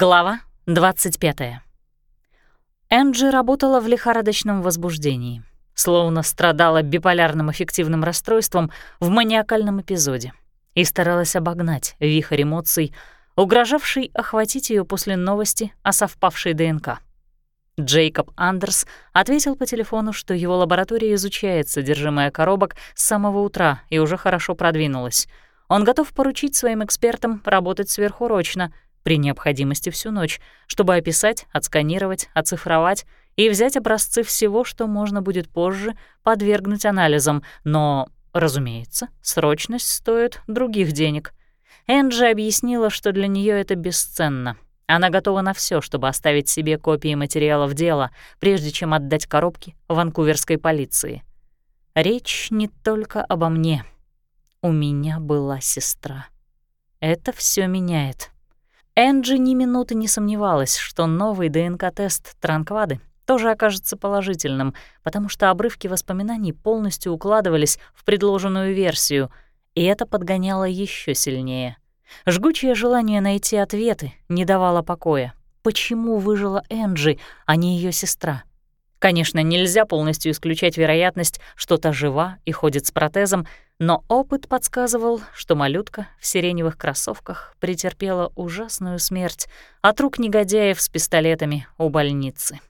Глава 25. Энджи работала в лихорадочном возбуждении, словно страдала биполярным аффективным расстройством в маниакальном эпизоде и старалась обогнать вихрь эмоций, угрожавший охватить ее после новости о совпавшей ДНК. Джейкоб Андерс ответил по телефону, что его лаборатория изучает содержимое коробок с самого утра и уже хорошо продвинулась. Он готов поручить своим экспертам работать сверхурочно — при необходимости всю ночь, чтобы описать, отсканировать, оцифровать и взять образцы всего, что можно будет позже подвергнуть анализам, но, разумеется, срочность стоит других денег. Энджи объяснила, что для нее это бесценно. Она готова на все, чтобы оставить себе копии материалов дела, прежде чем отдать коробки ванкуверской полиции. Речь не только обо мне. У меня была сестра. Это все меняет. Энджи ни минуты не сомневалась, что новый ДНК-тест Транквады тоже окажется положительным, потому что обрывки воспоминаний полностью укладывались в предложенную версию, и это подгоняло еще сильнее. Жгучее желание найти ответы не давало покоя. Почему выжила Энджи, а не ее сестра? Конечно, нельзя полностью исключать вероятность, что та жива и ходит с протезом, но опыт подсказывал, что малютка в сиреневых кроссовках претерпела ужасную смерть от рук негодяев с пистолетами у больницы.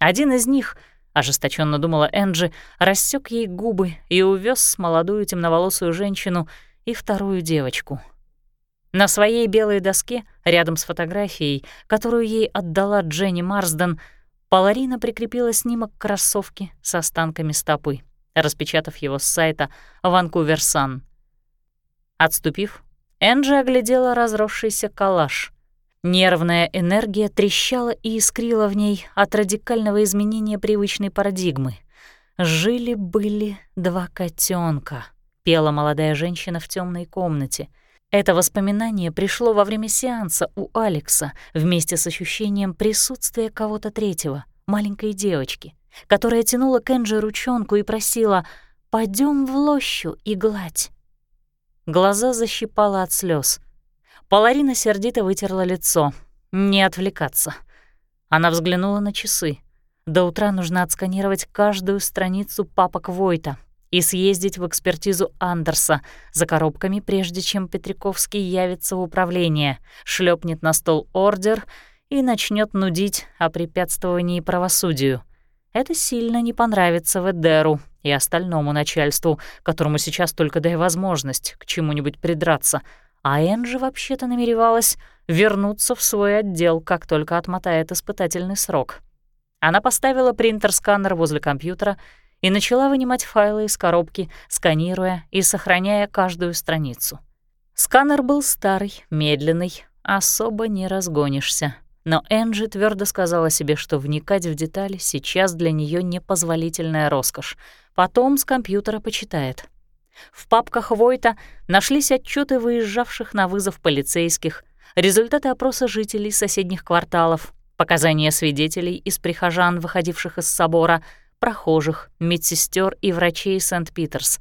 Один из них, ожесточенно думала Энджи, рассек ей губы и увез молодую темноволосую женщину и вторую девочку. На своей белой доске, рядом с фотографией, которую ей отдала Дженни Марсден, Паларина прикрепила снимок кроссовки с останками стопы распечатав его с сайта Vancouver Sun. Отступив, Энджи оглядела разросшийся коллаж. Нервная энергия трещала и искрила в ней от радикального изменения привычной парадигмы. «Жили-были два котенка, пела молодая женщина в темной комнате. Это воспоминание пришло во время сеанса у Алекса вместе с ощущением присутствия кого-то третьего, маленькой девочки — которая тянула к Энджи ручонку и просила «Пойдем в лощу и гладь». Глаза защипала от слез. Паларина сердито вытерла лицо. Не отвлекаться. Она взглянула на часы. До утра нужно отсканировать каждую страницу папок Войта и съездить в экспертизу Андерса за коробками, прежде чем Петриковский явится в управление, шлепнет на стол ордер и начнет нудить о препятствовании правосудию — это сильно не понравится Ведеру и остальному начальству, которому сейчас только дай возможность к чему-нибудь придраться. А Энджи вообще-то намеревалась вернуться в свой отдел, как только отмотает испытательный срок. Она поставила принтер-сканер возле компьютера и начала вынимать файлы из коробки, сканируя и сохраняя каждую страницу. Сканер был старый, медленный, особо не разгонишься. Но Энджи твердо сказала себе, что вникать в детали сейчас для нее непозволительная роскошь. Потом с компьютера почитает. В папках Войта нашлись отчеты выезжавших на вызов полицейских, результаты опроса жителей соседних кварталов, показания свидетелей из прихожан, выходивших из собора, прохожих, медсестер и врачей Сент-Питерс.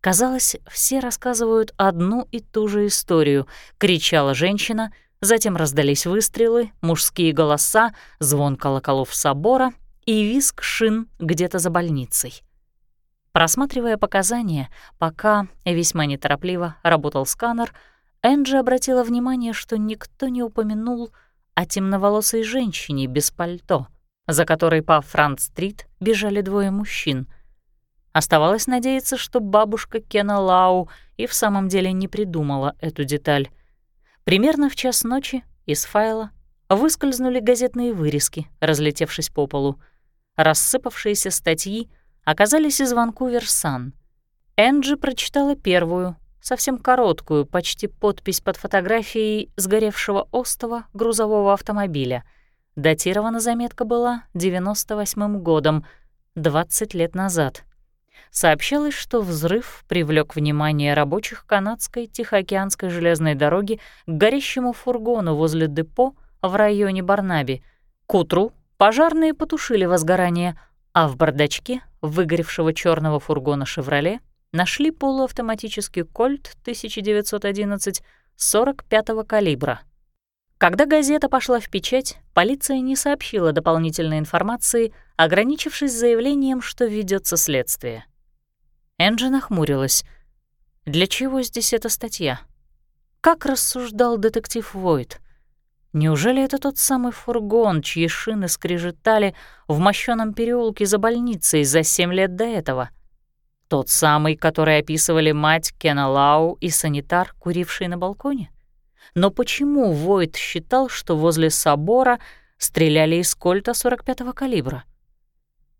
Казалось, все рассказывают одну и ту же историю, кричала женщина — Затем раздались выстрелы, мужские голоса, звон колоколов собора и визг шин где-то за больницей. Просматривая показания, пока весьма неторопливо работал сканер, Энджи обратила внимание, что никто не упомянул о темноволосой женщине без пальто, за которой по Франц-стрит бежали двое мужчин. Оставалось надеяться, что бабушка Кена Лау и в самом деле не придумала эту деталь. Примерно в час ночи из файла выскользнули газетные вырезки, разлетевшись по полу. Рассыпавшиеся статьи оказались из Ванкувер Сан. Энджи прочитала первую, совсем короткую, почти подпись под фотографией сгоревшего остова грузового автомобиля. Датирована заметка была 98-м годом, 20 лет назад сообщалось, что взрыв привлек внимание рабочих канадской Тихоокеанской железной дороги к горящему фургону возле депо в районе Барнаби. К утру пожарные потушили возгорание, а в бардачке выгоревшего черного фургона «Шевроле» нашли полуавтоматический «Кольт» 1911 45-го калибра. Когда газета пошла в печать, полиция не сообщила дополнительной информации, ограничившись заявлением, что ведется следствие. Энджи нахмурилась. Для чего здесь эта статья? Как рассуждал детектив Войт? Неужели это тот самый фургон, чьи шины скрежетали в мощёном переулке за больницей за семь лет до этого? Тот самый, который описывали мать Кена Лау и санитар, куривший на балконе? Но почему Войт считал, что возле собора стреляли из кольта 45-го калибра?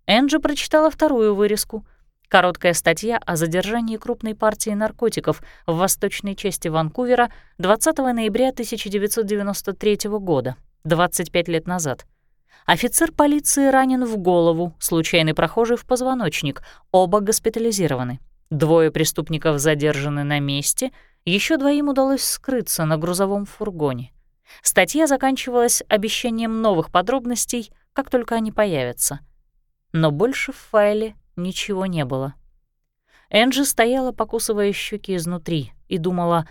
Энджи прочитала вторую вырезку. Короткая статья о задержании крупной партии наркотиков в восточной части Ванкувера 20 ноября 1993 года, 25 лет назад. Офицер полиции ранен в голову, случайный прохожий в позвоночник, оба госпитализированы. Двое преступников задержаны на месте — еще двоим удалось скрыться на грузовом фургоне. Статья заканчивалась обещанием новых подробностей, как только они появятся. Но больше в файле ничего не было. Энджи стояла, покусывая щеки изнутри, и думала,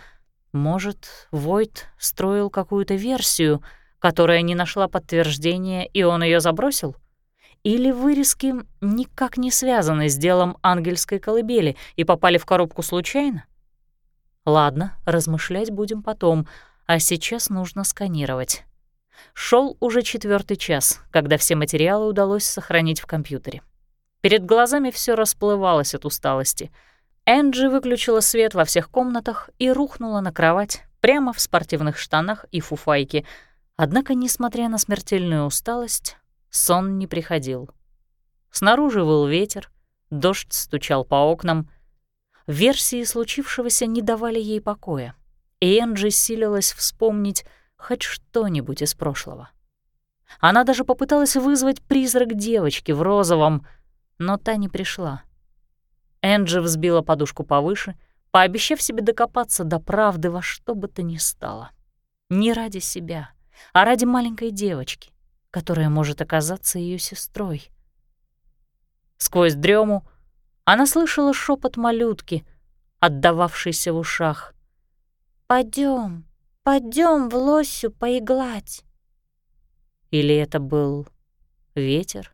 может, Войт строил какую-то версию, которая не нашла подтверждения, и он ее забросил? Или вырезки никак не связаны с делом ангельской колыбели и попали в коробку случайно? Ладно, размышлять будем потом, а сейчас нужно сканировать. Шел уже четвертый час, когда все материалы удалось сохранить в компьютере. Перед глазами все расплывалось от усталости. Энджи выключила свет во всех комнатах и рухнула на кровать прямо в спортивных штанах и фуфайке. Однако, несмотря на смертельную усталость, сон не приходил. Снаружи выл ветер, дождь стучал по окнам, Версии случившегося не давали ей покоя, и Энджи силилась вспомнить хоть что-нибудь из прошлого. Она даже попыталась вызвать призрак девочки в розовом, но та не пришла. Энджи взбила подушку повыше, пообещав себе докопаться до правды во что бы то ни стало. Не ради себя, а ради маленькой девочки, которая может оказаться ее сестрой. Сквозь дрему она слышала шепот малютки, отдававшийся в ушах. Пойдем, пойдем в лосю поиглать. Или это был ветер?